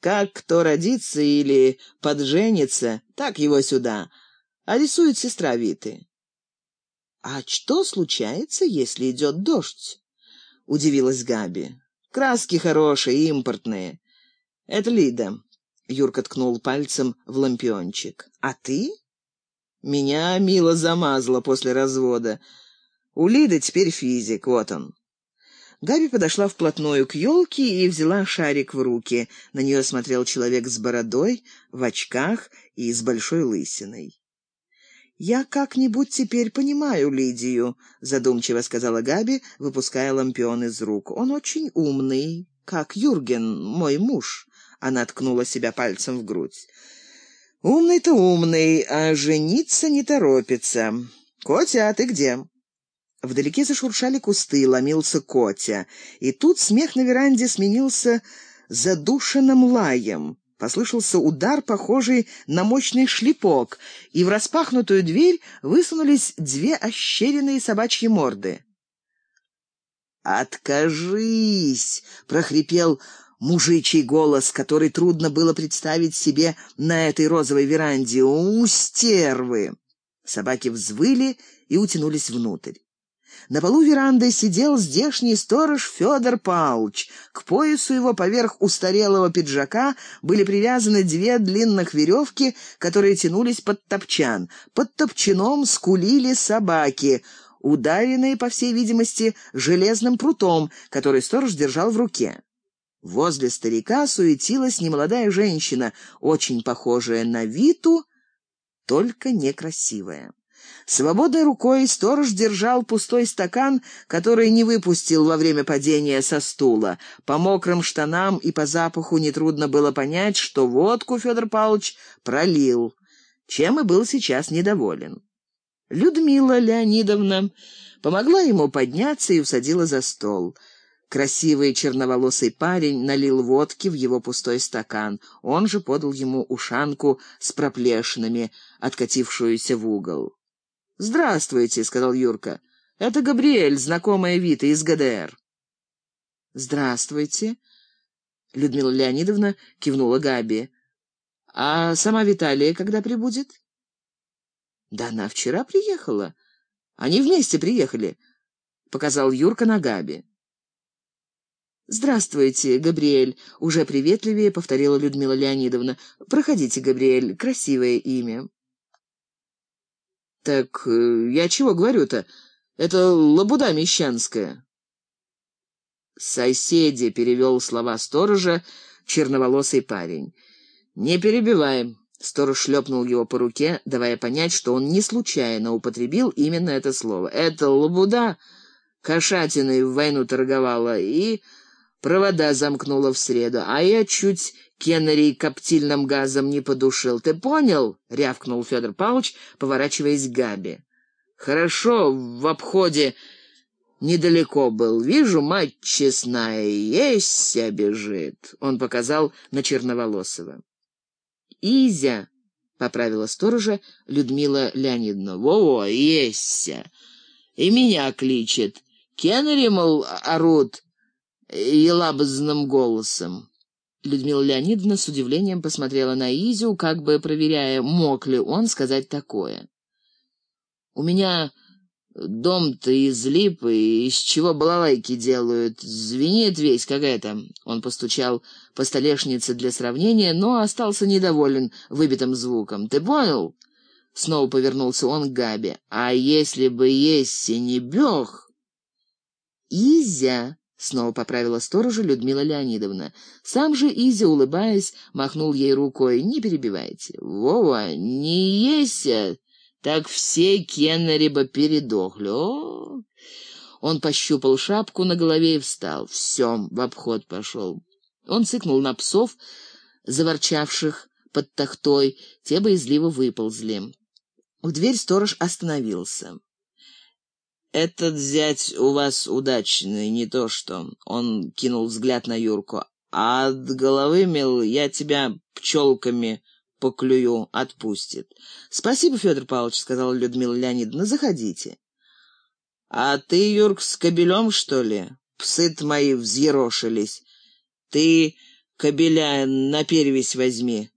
Как кто родится или подженится, так его сюда. А рисует сестра Виты. «А что случается, если идет дождь?» — удивилась Габи. «Краски хорошие, импортные. Это Лида». Юрка ткнул пальцем в лампиончик. «А ты?» «Меня мило замазала после развода. У Лиды теперь физик, вот он». Габи подошла вплотную к елке и взяла шарик в руки. На нее смотрел человек с бородой, в очках и с большой лысиной. «Я как-нибудь теперь понимаю Лидию», — задумчиво сказала Габи, выпуская лампион из рук. «Он очень умный, как Юрген, мой муж». Она ткнула себя пальцем в грудь. «Умный-то умный, а жениться не торопится. Котя, а ты где?» Вдалеке зашуршали кусты, ломился Котя. И тут смех на веранде сменился задушенным лаем. Послышался удар, похожий на мощный шлепок, и в распахнутую дверь высунулись две ощеренные собачьи морды. «Откажись!» — прохрипел мужичий голос, который трудно было представить себе на этой розовой веранде. «У, стервы!» Собаки взвыли и утянулись внутрь. На полу веранды сидел здешний сторож Федор Палч. К поясу его поверх устарелого пиджака были привязаны две длинных веревки, которые тянулись под топчан. Под топчаном скулили собаки, ударенные, по всей видимости, железным прутом, который сторож держал в руке. Возле старика суетилась немолодая женщина, очень похожая на Виту, только некрасивая. Свободной рукой сторож держал пустой стакан, который не выпустил во время падения со стула. По мокрым штанам и по запаху нетрудно было понять, что водку Федор Павлович пролил, чем и был сейчас недоволен. Людмила Леонидовна помогла ему подняться и усадила за стол. Красивый черноволосый парень налил водки в его пустой стакан. Он же подал ему ушанку с проплешинами, откатившуюся в угол. «Здравствуйте», — сказал Юрка. «Это Габриэль, знакомая Вита из ГДР». «Здравствуйте», — Людмила Леонидовна кивнула Габи. «А сама Виталия когда прибудет?» «Да она вчера приехала. Они вместе приехали», — показал Юрка на Габи. «Здравствуйте, Габриэль», — уже приветливее повторила Людмила Леонидовна. «Проходите, Габриэль, красивое имя». «Так э, я чего говорю-то? Это лабуда мещанская». «Соседи», — перевел слова сторожа черноволосый парень. «Не перебиваем». Сторож шлепнул его по руке, давая понять, что он не случайно употребил именно это слово. «Это лабуда кошатиной в войну торговала и провода замкнула в среду, а я чуть Кеннери коптильным газом не подушил. Ты понял? — рявкнул Федор Павлович, поворачиваясь к Габи. — Хорошо, в обходе недалеко был. Вижу, мать честная, есть бежит. Он показал на Черноволосова. — Изя, — поправила сторожа Людмила Леонидовна. — Во-во, есся. И меня кличет. Кеннери, мол, орут елабозным голосом. Людмила Леонидовна с удивлением посмотрела на Изю, как бы проверяя, мог ли он сказать такое. «У меня дом-то из липы, из чего балалайки делают, звенит весь, как это». Он постучал по столешнице для сравнения, но остался недоволен выбитым звуком. «Ты понял?» Снова повернулся он к Габе. «А если бы есть не бег?» «Изя!» Снова поправила сторожа Людмила Леонидовна. Сам же Изя, улыбаясь, махнул ей рукой. «Не перебивайте. Вова, не еся, так все Кеннери бы передохли. О!» Он пощупал шапку на голове и встал. Все, в обход пошел. Он цыкнул на псов, заворчавших под тахтой, те боязливо выползли. В дверь сторож остановился. «Этот зять у вас удачный, не то что...» Он кинул взгляд на Юрку. «А от головы, мил, я тебя пчелками поклюю, отпустит». «Спасибо, Федор Павлович», — сказала Людмила Леонидовна. «Заходите». «А ты, Юрк, с кобелем, что ли? Псы-то мои взъерошились. Ты кобеля на перевесь возьми».